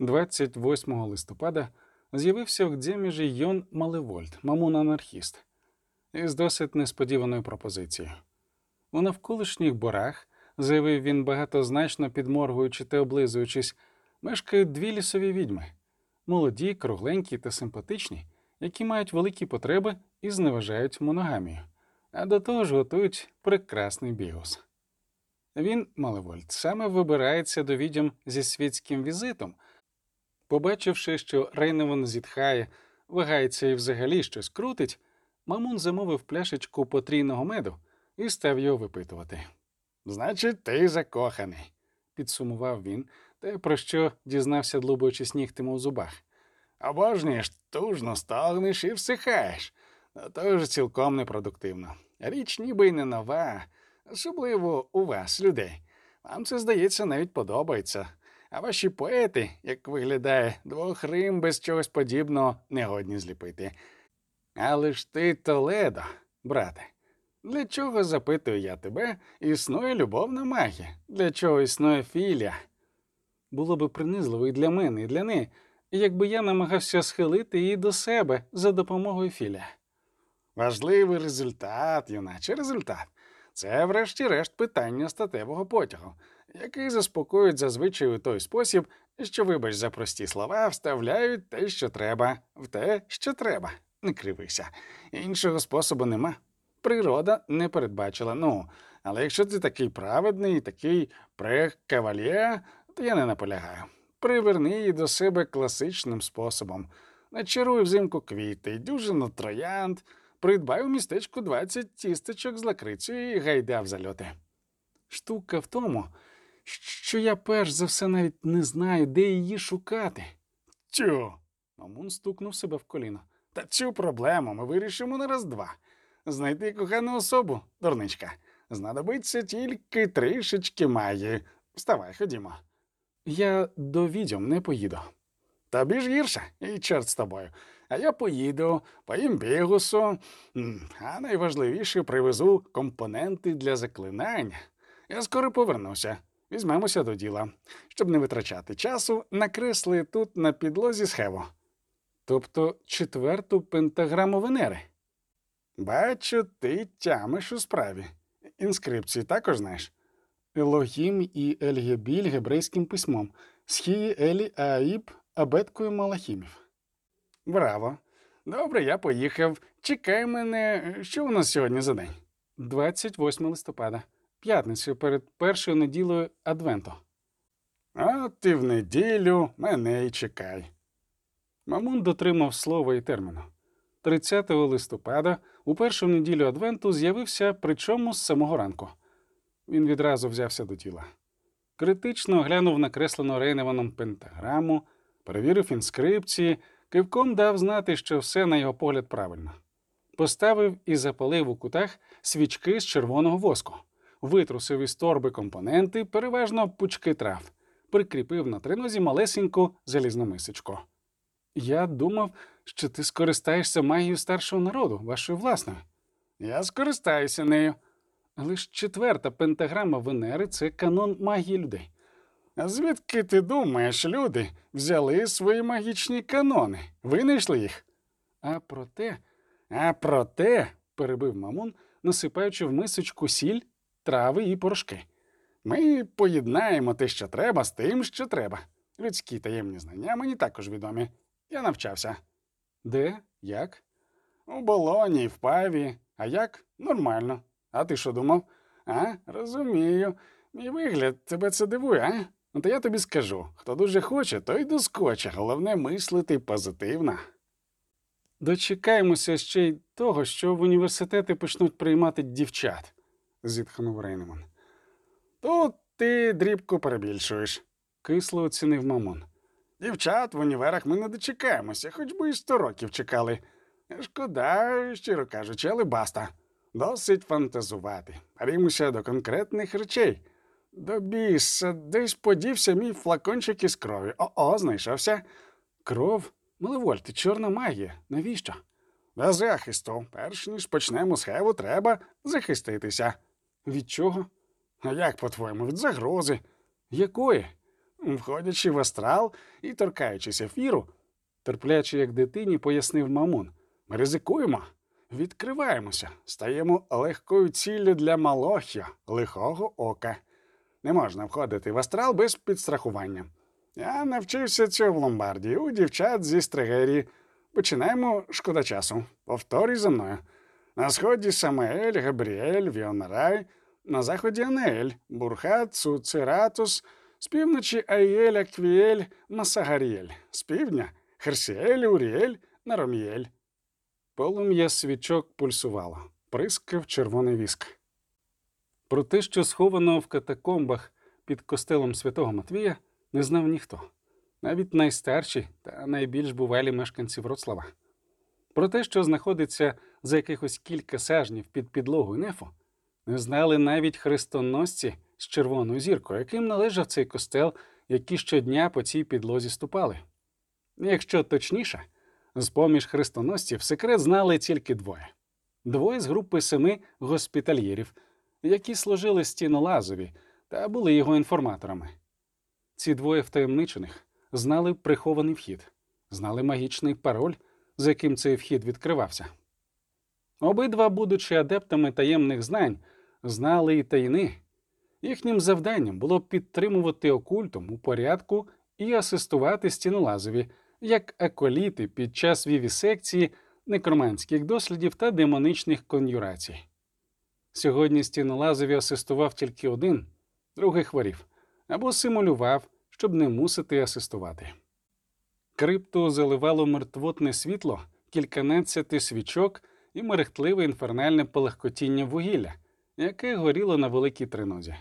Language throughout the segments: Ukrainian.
28 листопада з'явився в Дземіжі Йон Малевольт, мамун-анархіст, із досить несподіваною пропозицією. У навколишніх борах, заявив він багатозначно підморгуючи та облизуючись, мешкають дві лісові відьми молоді, кругленькі та симпатичні, які мають великі потреби і зневажають моногамію, а до того ж готують прекрасний бігус. Він, Малевольт, саме вибирається до відьом зі світським візитом. Побачивши, що Рейневан зітхає, вагається і взагалі щось крутить, Мамун замовив пляшечку потрійного меду і став його випитувати. Значить, ти закоханий, підсумував він, те, про що дізнався, длубаючись нігтями у зубах. Обожнюєш, тужно стогнеш і всихаєш. То ж цілком непродуктивно. Річ ніби й не нова, особливо у вас, людей. Вам це, здається, навіть подобається. А ваші поети, як виглядає, двох рим без чогось подібного не годні зліпити. Але ж ти Толедо, брате. Для чого, запитую я тебе, існує любовна магія? Для чого існує філія? Було би принизливо і для мене, і для неї, якби я намагався схилити її до себе за допомогою філія. Важливий результат, юначе результат. Це, врешті-решт, питання статевого потягу, який заспокоюють зазвичай у той спосіб, що, вибач за прості слова, вставляють те, що треба, в те, що треба. Не кривися. Іншого способу нема. Природа не передбачила. Ну, але якщо ти такий праведний, такий прекавальє, то я не наполягаю. Приверни її до себе класичним способом. Начаруй взимку квіти, дюжину троянд, придбай у містечку 20 тістечок з лакрицею і гайда в зальоти. Штука в тому, що я перш за все навіть не знаю, де її шукати. Тю. Мамун стукнув себе в коліно. Та цю проблему ми вирішимо на раз-два. Знайти кохану особу, дурничка. Знадобиться тільки трішечки магії. Вставай, ходімо. Я до відьом не поїду. Тобі ж гірше, і чорт з тобою. А я поїду, поїм бігусу, а найважливіше привезу компоненти для заклинання. Я скоро повернуся. Візьмемося до діла. Щоб не витрачати часу, накресли тут на підлозі схему. Тобто четверту пентаграму Венери. Бачу, ти тямиш у справі. Інскрипції також знаєш. Елогім і Ельгебіль гебрейським письмом, Схії Елі Аїб абеткою Малахімів. Браво. Добре, я поїхав. Чекай мене. Що у нас сьогодні за день? 28 листопада, п'ятницю перед першою неділею Адвенту. А ти в неділю мене й чекай. Мамун дотримав слова і терміну. 30 листопада, у першу неділю Адвенту, з'явився, причому з самого ранку. Він відразу взявся до тіла. Критично оглянув накреслену Рейневаном пентаграму, перевірив інскрипції, кивком дав знати, що все на його погляд правильно. Поставив і запалив у кутах свічки з червоного воску, витрусив із торби компоненти, переважно пучки трав, прикріпив на тринозі малесеньку залізну мисочку. Я думав, що ти скористаєшся магією старшого народу, вашою власною. Я скористаюся нею. Ж четверта пентаграма Венери це канон магії людей. Звідки ти думаєш, люди взяли свої магічні канони, винайшли їх? А проте, а проте, перебив Мамун, насипаючи в мисочку сіль, трави і порошки. Ми поєднаємо те, що треба, з тим, що треба. Людські таємні знання мені також відомі. Я навчався. Де? Як? У болоні, в паві. А як? Нормально. А ти що думав? А, розумію. Мій вигляд тебе це дивує, а? Ну то я тобі скажу: хто дуже хоче, той доскоче. Головне мислити позитивно. Дочекаємося ще й того, що в університети почнуть приймати дівчат, зітхнув Рейнеман. Тут ти дрібку перебільшуєш, кисло оцінив Мамон. Дівчат в універах ми не дочекаємося, хоч би і сто років чекали. Шкода, щиро кажучи, але баста. Досить фантазувати. Берімося до конкретних речей. До біса, десь подівся мій флакончик із крові. О-о, знайшовся. Кров? Малевольте, чорна магія. Навіщо? Для захисту. Перш ніж почнемо схеву, треба захиститися. Від чого? А як, по-твоєму, від загрози? Якої? входячи в астрал і торкаючись ефіру, терпляче, як дитині, пояснив Мамун. Ми ризикуємо, відкриваємося, стаємо легкою ціллю для малохя, лихого ока. Не можна входити в астрал без підстрахування. Я навчився цього в ломбарді у дівчат зі стригерії. Починаємо шкода часу. Повторюй за мною. На сході Самаель, Габріель, Віонарай, на заході Анеель, Бурхат, Цуцератус, з півночі Аєль, Аквіель, Масагаріель, з півдня Херсіель, Уріель, Нароміель. Полум'я свічок пульсувало, прискав червоний віск. Про те, що сховано в катакомбах під костелом святого Матвія, не знав ніхто, навіть найстарші та найбільш бувалі мешканці Вроцлава. Про те, що знаходиться за якихось кілька сажнів під підлогою нефу, не знали навіть хрестоносці з червоною зіркою, яким належав цей костел, які щодня по цій підлозі ступали. Якщо точніше, з поміж хрестоносців секрет знали тільки двоє двоє з групи семи госпітальєрів, які служили стінолазові та були його інформаторами. Ці двоє втаємничених знали прихований вхід, знали магічний пароль, з яким цей вхід відкривався. Обидва, будучи адептами таємних знань, знали і тайни. Їхнім завданням було підтримувати окультум у порядку і асистувати стінолазові, як аколіти під час вівісекції, некроманських дослідів та демоничних кон'юрацій. Сьогодні стінолазові асистував тільки один, другий хворів або симулював, щоб не мусити асистувати. Крипту заливало мертвотне світло, кільканадцяти свічок і мерехтливе інфернальне полегкотіння вугілля, яке горіло на великій тринозі.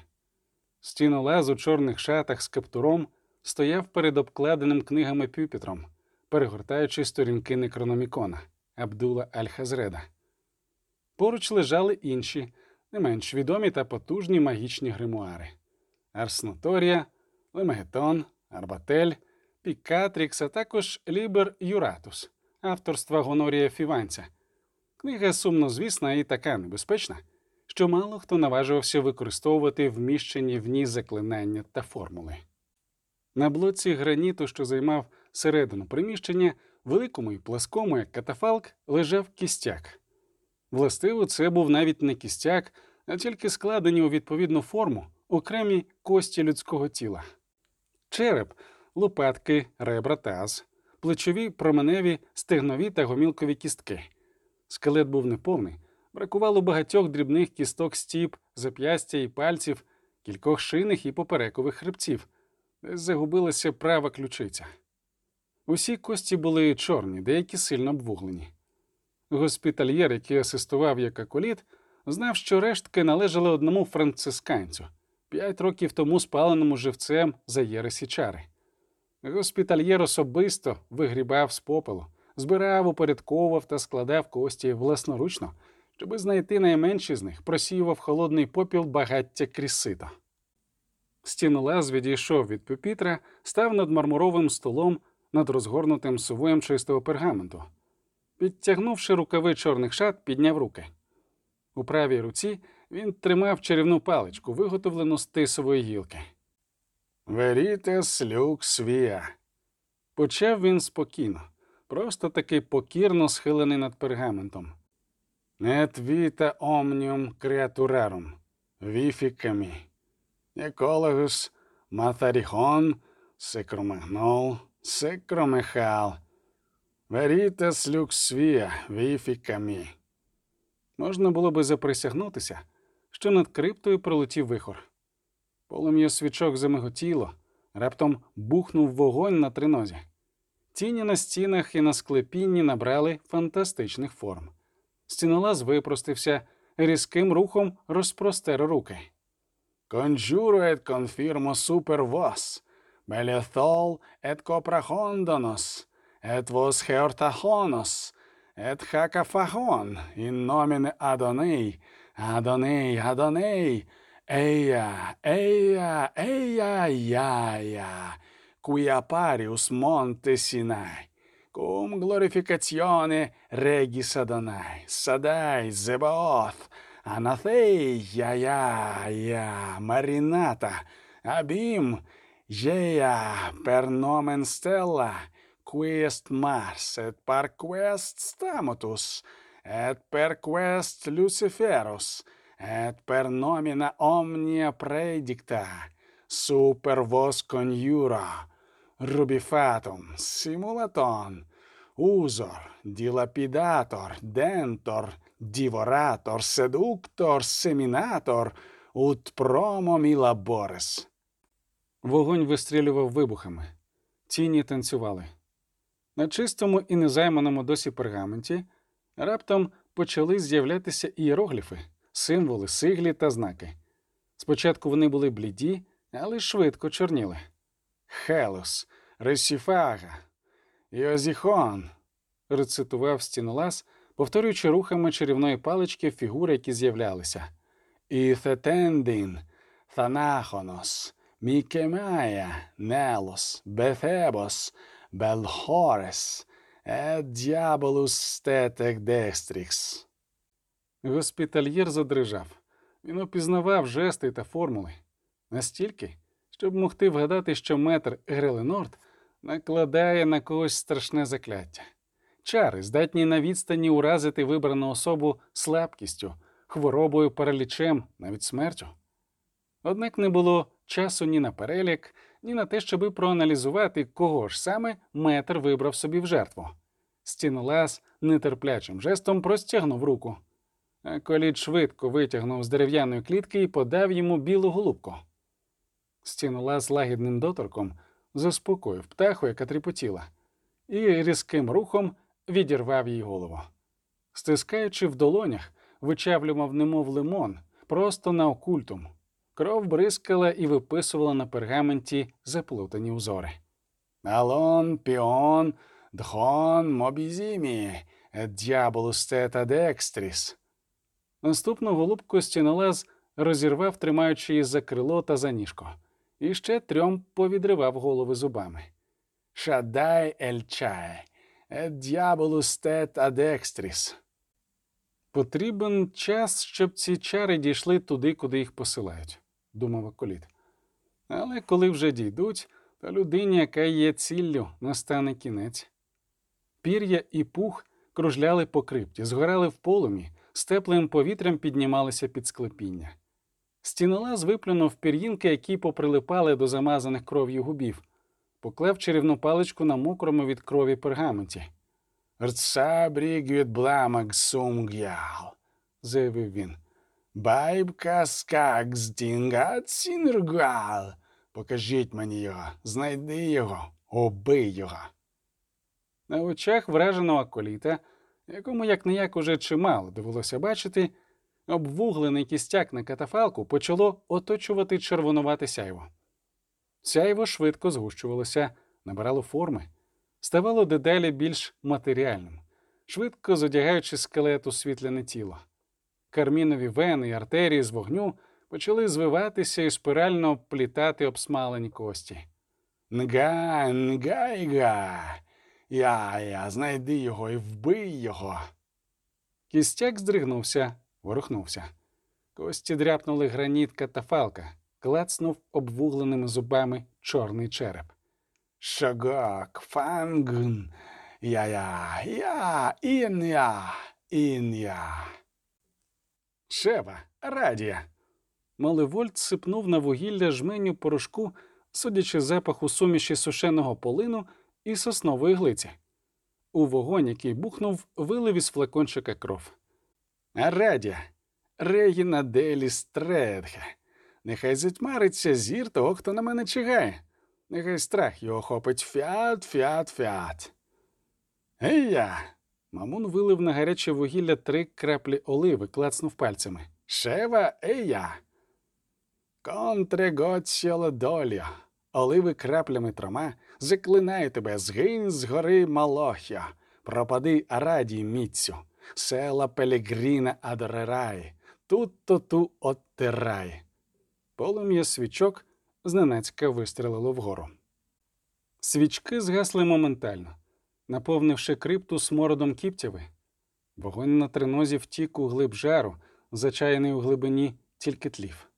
Стінолаз у чорних шатах з каптуром стояв перед обкладеним книгами пюпітром, перегортаючи сторінки некрономікона Абдула Аль-Хазреда. Поруч лежали інші, не менш відомі та потужні магічні гримуари Арсноторія, Лемегетон, Арбатель, Пікатрікс, а також Лібер Юратус, авторства Гонорія Фіванця. Книга сумнозвісна і така небезпечна, що мало хто наважувався використовувати вміщені в ній заклинання та формули. На блоці граніту, що займав середину приміщення, великому і пласкому, як катафалк, лежав кістяк. Властиво, це був навіть не кістяк, а тільки складені у відповідну форму окремі кості людського тіла. Череп, лопатки, ребра, таз, плечові, променеві, стегнові та гомілкові кістки. Скелет був неповний, бракувало багатьох дрібних кісток стіп, зап'ястя і пальців, кількох шиних і поперекових хребців, десь загубилася права ключиця. Усі кості були чорні, деякі сильно обвуглені. Госпітальєр, який асистував як акуліт, знав, що рештки належали одному францисканцю, п'ять років тому спаленому живцем за Єресі чари. Госпітальєр особисто вигрібав з попелу, збирав, упорядковував та складав кості власноручно, щоби знайти найменші з них, просіював холодний попіл багаття крісита. Стінолаз відійшов від пюпітра, став над мармуровим столом над розгорнутим сувоєм чистого пергаменту. Підтягнувши рукави чорних шат, підняв руки. У правій руці він тримав чарівну паличку, виготовлену з тисової гілки. Верітес люкс віа. Почав він спокійно, просто таки покірно схилений над пергаментом. Et vita omnium creaturarum, vivifica me, екологус матаріхон, секромагнол, секромехал, veritas lux via, vivifica me. Можна було би заприсягнутися, що над криптою пролетів вихор. Полум'я свічок замиготіло, раптом бухнув вогонь на тринозі. Тіні на стінах і на склепінні набрали фантастичних форм. Стінолаз випростився, різким рухом розпростер руки. Et confirmo super vos, belethol et coprahondonos, et vos heortahonos, et hacaphahon, in nomine Adonai, Adonai, Adonai, eia, eia, eia, iaia, qui apparius monte Sinai, cum glorificatione regis Adonai, Sadai, Zebaoth, Anathei, iaia, ia, Marinata, Abim, Jeia per nomen stella, quest Mars et par quest stamotus, et per quest Luciferus, et per nomina omnia predicta, super vos conjura, rubifatum, simulaton, usor, dilapidator, dentor, divorator, seductor, seminator, ut promo mi labores. Вогонь вистрілював вибухами. Тіні танцювали. На чистому і незайманому досі пергаменті раптом почали з'являтися ієрогліфи, символи, сиглі та знаки. Спочатку вони були бліді, але швидко чорніли. Хелус, Ресіфага, Йозіхон, рецитував стінолаз, повторюючи рухами чарівної палички фігури, які з'являлися. Іфетендін, Thanahonos, Мікемая, Нелос, Бефебос, Белхорес, et diabolus stet a dextris. Госпітальєр задрижав. Він опізнавав жести та формули настільки, щоб могти вгадати, що метр Греленорд накладає на когось страшне закляття. Чари здатні на відстані уразити вибрану особу слабкістю, хворобою, паралічем, навіть смертю. Однак не було часу ні на перелік, ні на те, щоби проаналізувати, кого ж саме метр вибрав собі в жертву. Стінолаз нетерплячим жестом простягнув руку. Коліт швидко витягнув з дерев'яної клітки і подав йому білу голубку. Стінолаз лагідним доторком заспокоїв птаху, яка тріпотіла, і різким рухом відірвав їй голову. Стискаючи в долонях, вичавлював немов лимон, просто на окультум. Кров бризкала і виписувала на пергаменті заплутані узори. Алон, піон, дхон, мобізімі, Тета Декстріс. Наступну голубку стінолаз розірвав, тримаючи її за крило та за ніжко, і ще трьом повідривав голови зубами. Шадай Ельчай, Тета Декстріс. Потрібен час, щоб ці чари дійшли туди, куди їх посилають, думав Аколіт. Але коли вже дійдуть, то людині, яка є ціллю, настане кінець. Пір'я і пух кружляли по крипті, згорали в полумі, з теплим повітрям піднімалися під склепіння. Стінолаз виплюнув пір'їнки, які поприлипали до замазаних кров'ю губів, поклав чарівну паличку на мокрому від крові пергаменті. Рцабріг бламак сумгял, заявив він. Байбка скак здінга цінргал. Покажіть мені його, знайди його, убий його. На очах враженого коліта, якому як не як уже чимало довелося бачити, обвуглений кістяк на катафалку почало оточувати червонувате сяйво. Сяйво швидко згущувалося, набирало форми, ставало дедалі більш матеріальним, швидко зодягаючи скелет у світляне тіло. Кармінові вени і артерії з вогню почали звиватися і спирально плітати обсмалені кості. Нга, нгайга. Я, я, знайди його і вбий його. Кістяк здригнувся, ворухнувся. Кості дряпнули граніт катафалка, клацнув обвугленими зубами чорний череп. Шагак, фангн. Я, я, я, ін я, ін я. Шева, радія. Малевольт сипнув на вугілля жменю порошку, судячи запаху суміші сушеного полину і соснової глиці. У вогонь, який бухнув, вилив із флакончика кров. Радя, Регіна Делі Стредге. Нехай затьмариться зір того, хто на мене чигає. Нехай страх його хопить фіат, фіат, фіат. Ей я! Мамун вилив на гаряче вугілля три краплі оливи, клацнув пальцями. Шева, ей я! Контре доля. Оливи краплями трома, заклинаю тебе, згинь з гори Малохя, пропади Арадії міцю, села Пелегріна адорерай, тут-то ту оттирай. Полум'я свічок зненацька вистрелило вгору. Свічки згасли моментально, наповнивши крипту смородом кіптяви. Вогонь на тринозі втік у глиб жару, зачаяний у глибині тільки тлів.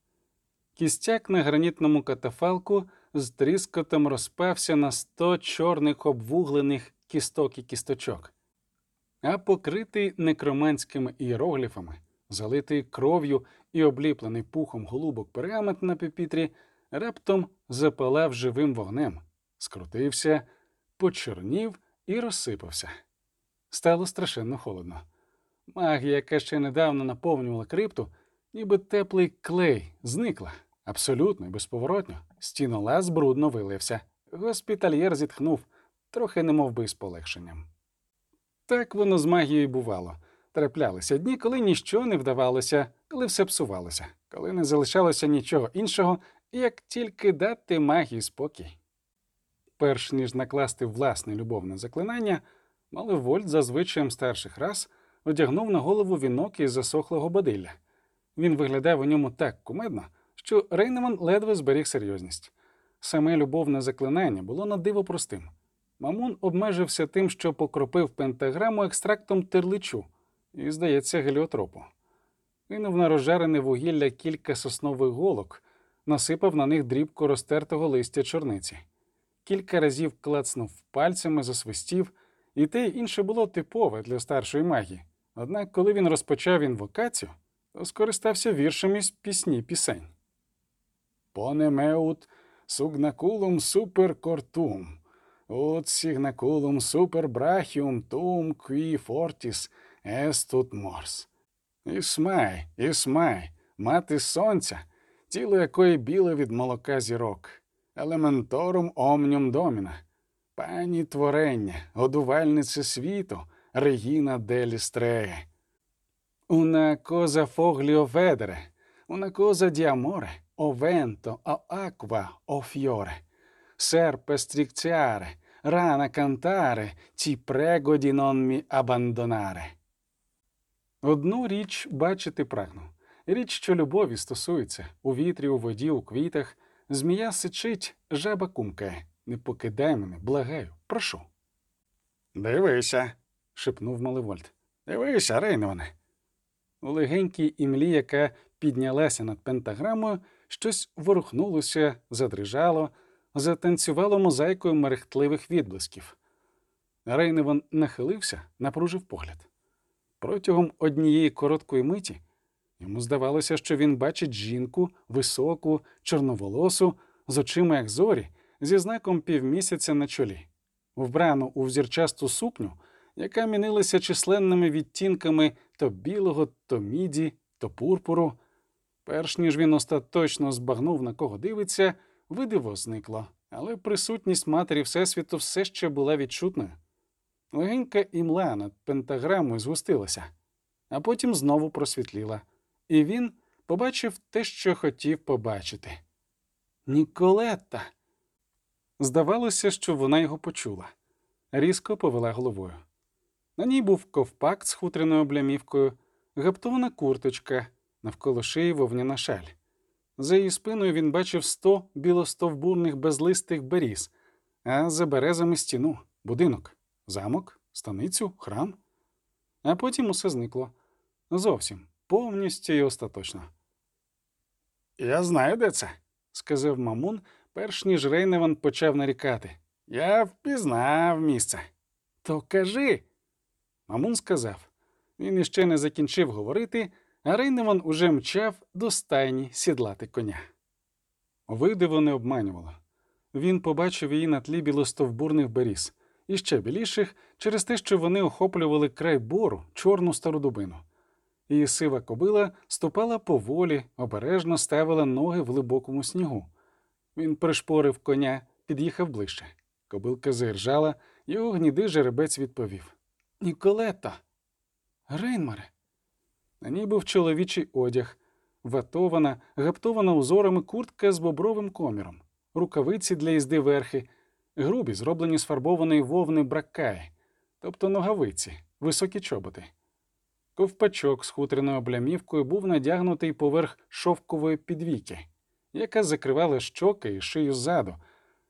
Кістяк на гранітному катафалку з тріскотом розпався на сто чорних обвуглених кісток і кісточок, а покритий некроманськими ієрогліфами, залитий кров'ю і обліплений пухом голубок пергамент на пепітрі, раптом запалав живим вогнем, скрутився, почорнів і розсипався. Стало страшенно холодно. Магія, яка ще недавно наповнювала крипту, ніби теплий клей, зникла абсолютно і безповоротно. Стінолаз брудно вилився. Госпітальєр зітхнув, трохи немов би з полегшенням. Так воно з магією бувало. Траплялися дні, коли ніщо не вдавалося, коли все псувалося, коли не залишалося нічого іншого, як тільки дати магії спокій. Перш ніж накласти власне любовне заклинання, Малевольт за звичаєм старших рас одягнув на голову вінок із засохлого бадилля. Він виглядав у ньому так кумедно, що Рейнеман ледве зберіг серйозність. Саме любовне заклинання було на диво простим. Мамун обмежився тим, що покропив пентаграму екстрактом терличу і, здається, геліотропу. Кинув на розжарене вугілля кілька соснових голок, насипав на них дрібку розтертого листя чорниці. Кілька разів клацнув пальцями, засвистів, і те й інше було типове для старшої магії. Однак, коли він розпочав інвокацію, то скористався віршем із пісні пісень. Понемеут сугнакулум супер кортум, ut signaculum super brachium tum qui fortis estut mors. Ісмай, Ісмай, мати сонця, тіло якої біле від молока зірок, елементорум омнюм доміна, пані творення, годувальниця світу, Регіна делі стреє. Una cosa foglio vedere, una cosa di amore, o vento, o acqua, o fiore. Serpe stricciare, rana cantare, ti abbandonare. Одну річ бачити прагну. Річ, що любові стосується, у вітрі, у воді, у квітах. Змія сичить, жаба кумкає. Не покидай мене, благаю, прошу. Дивися, шепнув Малевольт. Дивися, Рейноване. У легенькій імлі, яка піднялася над пентаграмою, щось ворухнулося, задрижало, затанцювало мозаїкою мерехтливих відблисків. Рейневан нахилився, напружив погляд. Протягом однієї короткої миті йому здавалося, що він бачить жінку, високу, чорноволосу, з очима як зорі, зі знаком півмісяця на чолі, вбрану у взірчасту сукню, яка мінилася численними відтінками то білого, то міді, то пурпуру. Перш ніж він остаточно збагнув, на кого дивиться, видиво зникло, але присутність матері Всесвіту все ще була відчутною. Легенька імла над пентаграмою згустилася, а потім знову просвітліла, і він побачив те, що хотів побачити. Ніколетта. Здавалося, що вона його почула. Різко повела головою. На ній був ковпак з хутряною облямівкою, гаптована курточка, навколо шиї вовняна шаль. За її спиною він бачив сто білостовбурних безлистих беріз, а за березами стіну, будинок, замок, станицю, храм. А потім усе зникло. Зовсім, повністю і остаточно. Я знаю, де це, сказав Мамун, перш ніж Рейневан почав нарікати. Я впізнав місце. То кажи. Мамун сказав. Він іще не закінчив говорити, а Рейневан уже мчав до стайні сідлати коня. Видиво не обманювало. Він побачив її на тлі білостовбурних беріз, і ще біліших через те, що вони охоплювали край бору, чорну стару Її сива кобила ступала поволі, обережно ставила ноги в глибокому снігу. Він пришпорив коня, під'їхав ближче. Кобилка заіржала, його гнідий жеребець відповів Ніколета. Рейнмаре. На ній був чоловічий одяг, ватована, гаптована узорами куртка з бобровим коміром, рукавиці для їзди верхи, грубі, зроблені з фарбованої вовни бракаї, тобто ногавиці, високі чоботи. Ковпачок з хутряною облямівкою був надягнутий поверх шовкової підвіки, яка закривала щоки і шию ззаду.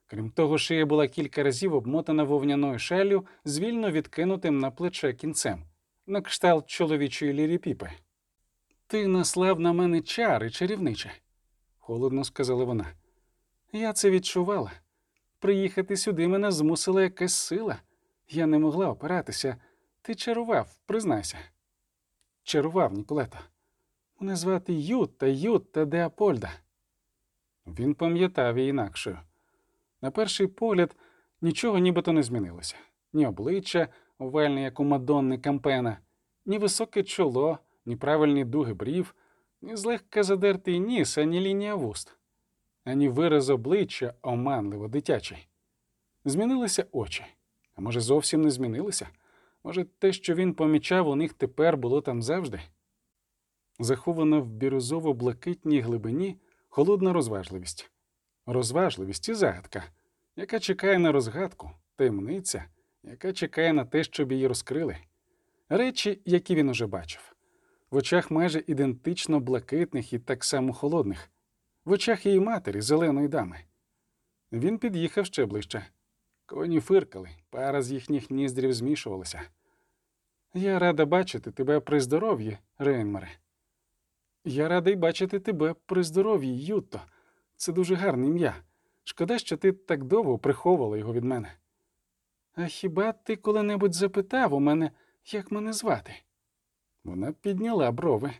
Крім того, шия була кілька разів обмотана вовняною шаллю з вільно відкинутим на плече кінцем, на кшталт чоловічої ліріпіпи. Ти наслав на мене чари, чарівниче, холодно сказала вона. Я це відчувала. Приїхати сюди мене змусила якась сила. Я не могла опиратися. Ти чарував, признайся. Чарував, Ніколета. Мене звати Ютта, Ютта де Апольда. Він пам'ятав її інакшою. На перший погляд нічого нібито не змінилося. Ні обличчя, овальне, як у Мадонни Кампена, ні високе чоло, ні правильні дуги брів, ні злегка задертий ніс, ані лінія вуст, ані вираз обличчя оманливо дитячий. Змінилися очі. А може, зовсім не змінилися? Може, те, що він помічав у них тепер було там завжди? Захована в бірюзово-блакитній глибині холодна розважливість. Розважливість і загадка, яка чекає на розгадку, таємниця, яка чекає на те, щоб її розкрили. Речі, які він уже бачив, в очах майже ідентично блакитних і так само холодних, в очах її матері, зеленої дами. Він під'їхав ще ближче. Коні фиркали, пара з їхніх ніздрів змішувалася. Я рада бачити тебе при здоров'ї, Рейнмере. Я радий бачити тебе при здоров'ї, Ютто. Це дуже гарне ім'я. Шкода, що ти так довго приховувала його від мене. А хіба ти коли-небудь запитав у мене, як мене звати? Вона підняла брови.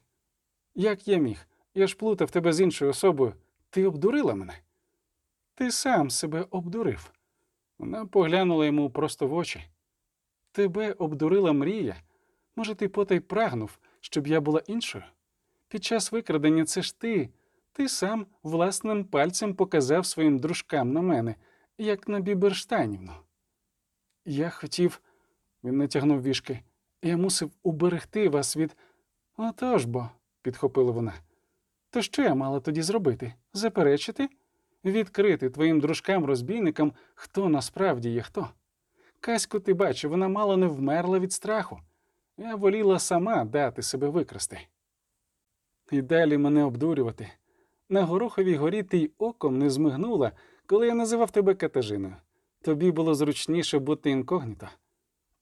Як я міг? Я ж плутав тебе з іншою особою. Ти обдурила мене? Ти сам себе обдурив. Вона поглянула йому просто в очі. Тебе обдурила мрія. Може, ти потай прагнув, щоб я була іншою? Під час викрадення це ж ти. Ти сам власним пальцем показав своїм дружкам на мене, як на Біберштайнівну. Я хотів, він натягнув вішки, я мусив уберегти вас від. Отож бо, підхопила вона. То що я мала тоді зробити? Заперечити? Відкрити твоїм дружкам-розбійникам, хто насправді є хто. Каську ти бачив, вона мало не вмерла від страху. Я воліла сама дати себе викрасти. І далі мене обдурювати. На гороховій горі ти й оком не змигнула, коли я називав тебе Катажиною. Тобі було зручніше бути інкогніто.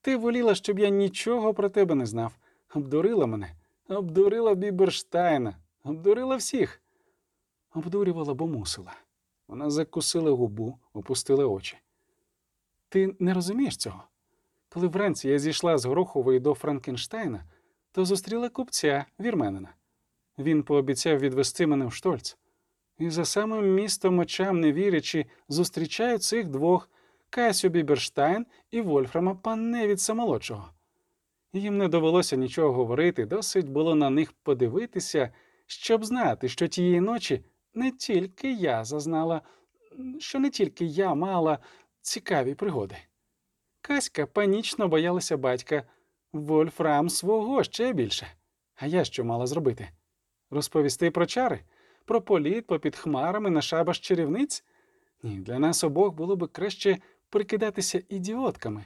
Ти воліла, щоб я нічого про тебе не знав. Обдурила мене, обдурила Біберштайна, обдурила всіх. Обдурювала, бо мусила. Вона закусила губу, опустила очі. Ти не розумієш цього? Коли вранці я зійшла з Горохової до Франкенштейна, то зустріла купця, вірменина. Він пообіцяв відвести мене в Штольц. І за самим містом очам, не вірячи, зустрічаю цих двох Касю Біберштайн і Вольфрама Панневіца молодшого. Їм не довелося нічого говорити, досить було на них подивитися, щоб знати, що тієї ночі не тільки я зазнала, що не тільки я мала цікаві пригоди. Каська панічно боялася батька, Вольфрам свого ще більше. А я що мала зробити? Розповісти про чари, про політ попід хмарами на шабаш чарівниць? Ні, для нас обох було би краще прикидатися ідіотками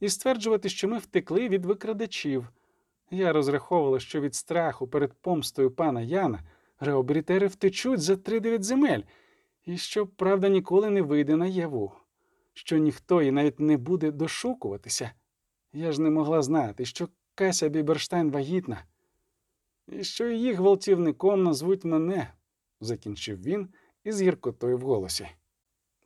і стверджувати, що ми втекли від викрадачів. Я розраховувала, що від страху перед помстою пана Яна реобрітери втечуть за тридев'ять земель, і що, правда, ніколи не вийде наяву, що ніхто і навіть не буде дошукуватися. Я ж не могла знати, що Кася Біберштайн вагітна, і що її гвалтівником назвуть мене, закінчив він із гіркотою в голосі.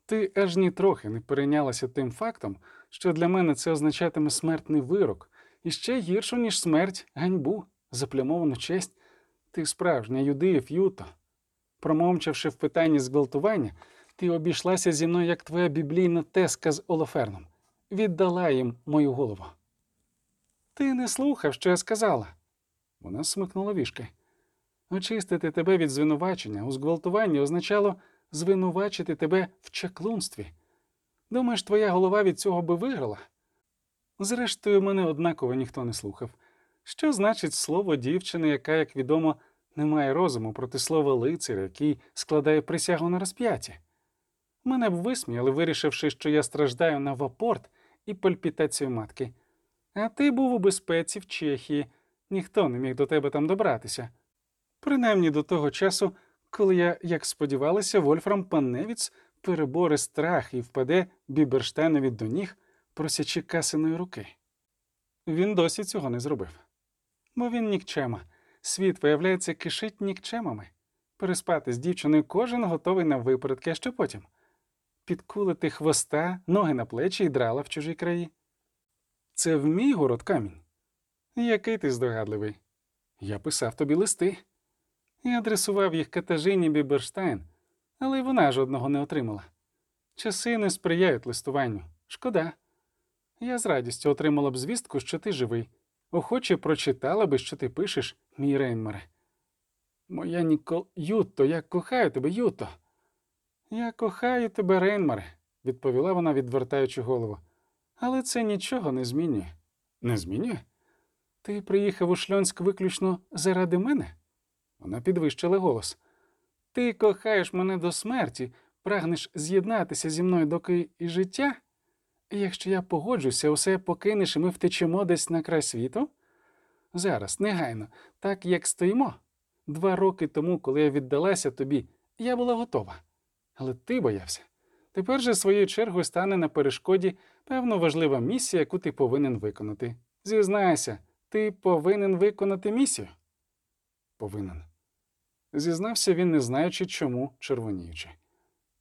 Ти аж нітрохи не перейнялася тим фактом, що для мене це означатиме смертний вирок, і ще гіршу, ніж смерть, ганьбу, заплямовану честь. Ти справжня юдиїв Юто. Промовчавши в питанні зґвалтування, ти обійшлася зі мною, як твоя біблійна теска з Олоферном, віддала їм мою голову. Ти не слухав, що я сказала. Вона смикнула вішки. Очистити тебе від звинувачення у зґвалтуванні означало звинувачити тебе в чаклунстві. Думаєш, твоя голова від цього би виграла? Зрештою, мене однаково ніхто не слухав. Що значить слово дівчини, яка, як відомо, не має розуму проти слова лицаря, який складає присягу на розп'яті? Мене б висміяли, вирішивши, що я страждаю на вапорт і пальпітацію матки. А ти був у безпеці в Чехії, ніхто не міг до тебе там добратися. Принаймні до того часу, коли я, як сподівалася, Вольфрам Панневіц перебори страх і впаде Біберштейнові до ніг, просячи касиної руки. Він досі цього не зробив. Бо він нікчема. Світ, виявляється, кишить нікчемами. Переспати з дівчиною кожен готовий на випередки, а що потім? підкулити хвоста, ноги на плечі і драла в чужій краї. Це в мій город камінь. Який ти здогадливий. Я писав тобі листи. Я адресував їх Катажині Біберштайн, але й вона жодного не отримала. Часи не сприяють листуванню. Шкода. Я з радістю отримала б звістку, що ти живий. Охоче прочитала би, що ти пишеш, мій Рейнмере. Моя Нікол Ютто, я кохаю тебе, Ютто. Я кохаю тебе, Рейнмере, відповіла вона, відвертаючи голову. Але це нічого не змінює. Не змінює? Ти приїхав у Шльонськ виключно заради мене? Вона підвищила голос. Ти кохаєш мене до смерті, прагнеш з'єднатися зі мною доки і життя? Якщо я погоджуся, усе покинеш, і ми втечемо десь на край світу? Зараз, негайно, так як стоїмо. Два роки тому, коли я віддалася тобі, я була готова. Але ти боявся. Тепер же своєю чергою стане на перешкоді певно важлива місія, яку ти повинен виконати. Зізнайся, ти повинен виконати місію? Повинен. Зізнався він, не знаючи, чому червоніючи.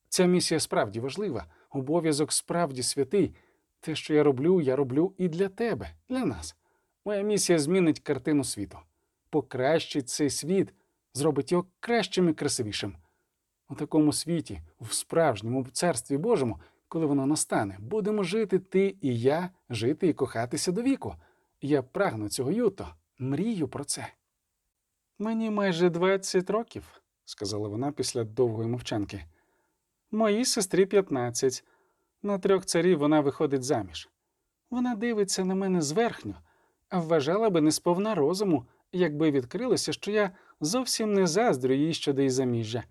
Ця місія справді важлива, обов'язок справді святий. Те, що я роблю, я роблю і для тебе, для нас. Моя місія змінить картину світу, покращить цей світ, зробить його кращим і красивішим. У такому світі, в справжньому царстві Божому, коли воно настане, будемо жити ти і я, жити і кохатися до віку. Я прагну цього юто, мрію про це. Мені майже 20 років, сказала вона після довгої мовчанки. Моїй сестрі 15. На трьох царів вона виходить заміж. Вона дивиться на мене зверхньо, а вважала би несповна розуму, якби відкрилося, що я зовсім не заздрю їй щодо її заміжжя,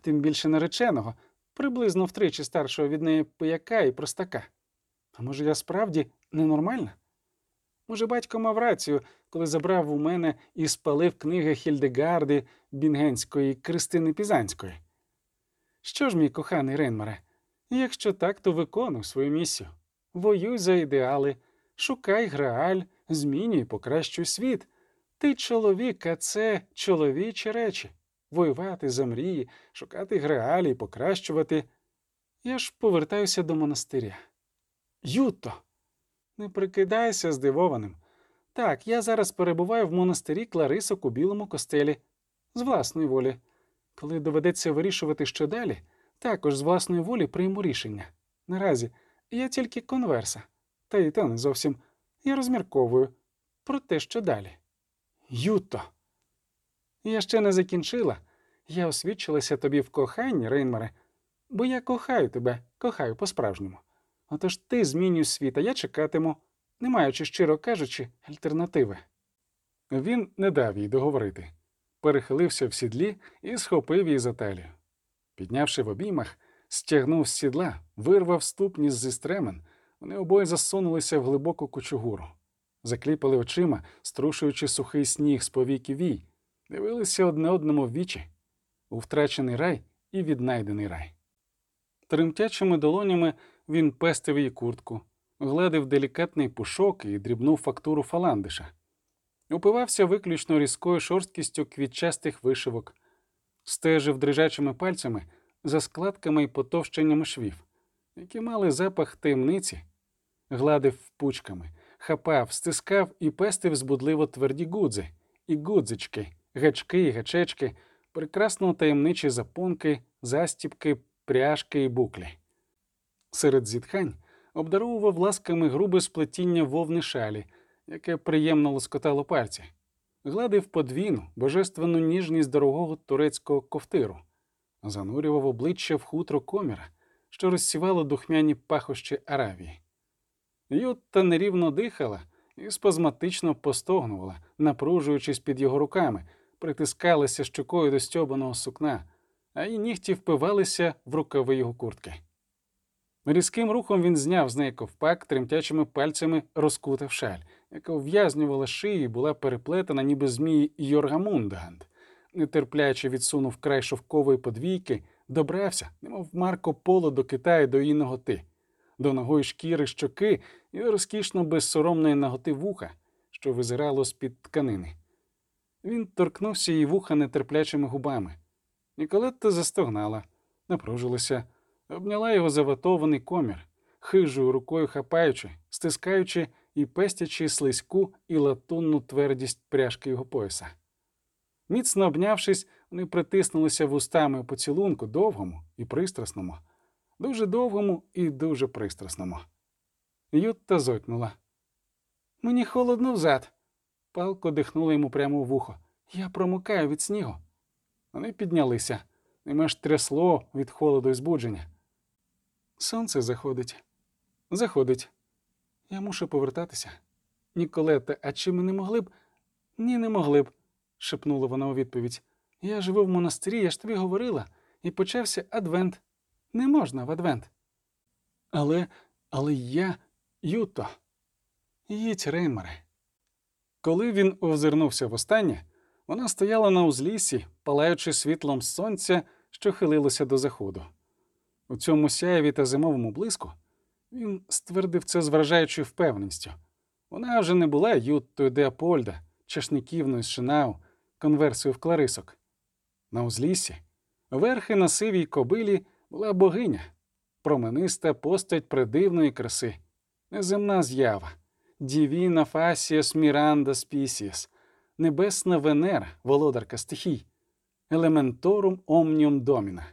тим більше нареченого, приблизно втричі старшого від неї пияка і простака. А може, я справді ненормальна? Може, батько мав рацію, коли забрав у мене і спалив книги Хільдегарди Бінгенської Кристини Пізанської. Що ж, мій коханий Рейнмаре, якщо так, то виконуй свою місію. Воюй за ідеали, шукай грааль, змінюй, покращуй світ. Ти чоловік, а це чоловічі речі. Воювати за мрії, шукати греалі, покращувати. Я ж повертаюся до монастиря. Юто! Не прикидайся здивованим. Так, я зараз перебуваю в монастирі Кларисок у білому костелі, з власної волі. Коли доведеться вирішувати, що далі, також з власної волі прийму рішення. Наразі я тільки конверса, та й то не зовсім. Я розмірковую про те, що далі. Юто. Я ще не закінчила. Я освідчилася тобі в коханні, Рейнмаре, бо я кохаю тебе, кохаю по-справжньому. Отож ти змінюй світ, а я чекатиму, не маючи, щиро кажучи, альтернативи. Він не дав їй договорити, перехилився в сідлі і схопив її за талію. Піднявши в обіймах, стягнув з сідла, вирвав ступні зі стремен, вони обоє засунулися в глибоку кучугуру, закліпали очима, струшуючи сухий сніг з повіки вій, дивилися одне одному в вічі, у втрачений рай і віднайдений рай. Тремтячими долонями він пестив її куртку, гладив делікатний пушок і дрібну фактуру фаландиша, упивався виключно різкою шорсткістю квітчастих вишивок, стежив дрижачими пальцями за складками і потовщеннями швів, які мали запах таємниці, гладив пучками, хапав, стискав і пестив збудливо тверді гудзи, і гудзички, гачки і гачечки, прекрасно таємничі запонки, застіпки, пряжки і буклі. Серед зітхань обдаровував ласками грубе сплетіння вовни шалі, яке приємно лоскотало пальці, гладив подвійну, божественну ніжність дорогого турецького ковтиру, занурював обличчя в хутро коміра, що розсівало духмяні пахощі Аравії. Ютта нерівно дихала і спазматично постогнувала, напружуючись під його руками, притискалася щокою до стьобаного сукна, а її нігті впивалися в рукави його куртки. Різким рухом він зняв з неї ковпак, тремтячими пальцями розкутав шаль, яка ув'язнювала шиї була переплетена, ніби змії Йоргамундгант. Нетерпляче відсунув край шовкової подвійки, добрався, немов Марко Поло до Китаю до її ноготи, до ногої шкіри щоки і розкішно безсоромної наготи вуха, що визирало з-під тканини. Він торкнувся її вуха нетерплячими губами. Ніколетта застогнала, напружилася обняла його заватований комір, хижою рукою хапаючи, стискаючи і пестячи слизьку і латунну твердість пряжки його пояса. Міцно обнявшись, вони притиснулися вустами поцілунку довгому і пристрасному, дуже довгому і дуже пристрасному. Ютта зойкнула. Мені холодно взад. Палко дихнула йому прямо в вухо. Я промокаю від снігу. Вони піднялися, ними аж трясло від холоду і збудження. Сонце заходить. Заходить. Я мушу повертатися. Ніколета, а чи ми не могли б? Ні, не могли б, шепнула вона у відповідь. Я живу в монастирі, я ж тобі говорила, і почався адвент. Не можна в адвент. Але, але я, Юто. Їдь, Реймаре. Коли він озирнувся востаннє, вона стояла на узліссі, палаючи світлом сонця, що хилилося до заходу. У цьому сяєві та зимовому блиску він ствердив це з вражаючою впевненістю. Вона вже не була Юттою де Апольда, чашниківною з Шинау, конверсію в Кларисок. На узліссі, верхи на сивій кобилі була богиня, промениста постать придивної краси, неземна з'ява, divina facies miranda species, небесна Венера, володарка стихій, elementorum omnium domina.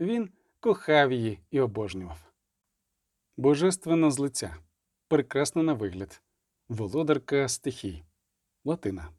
Він кохав її і обожнював. Божественна з лиця, прекрасна на вигляд, володарка стихій, латина.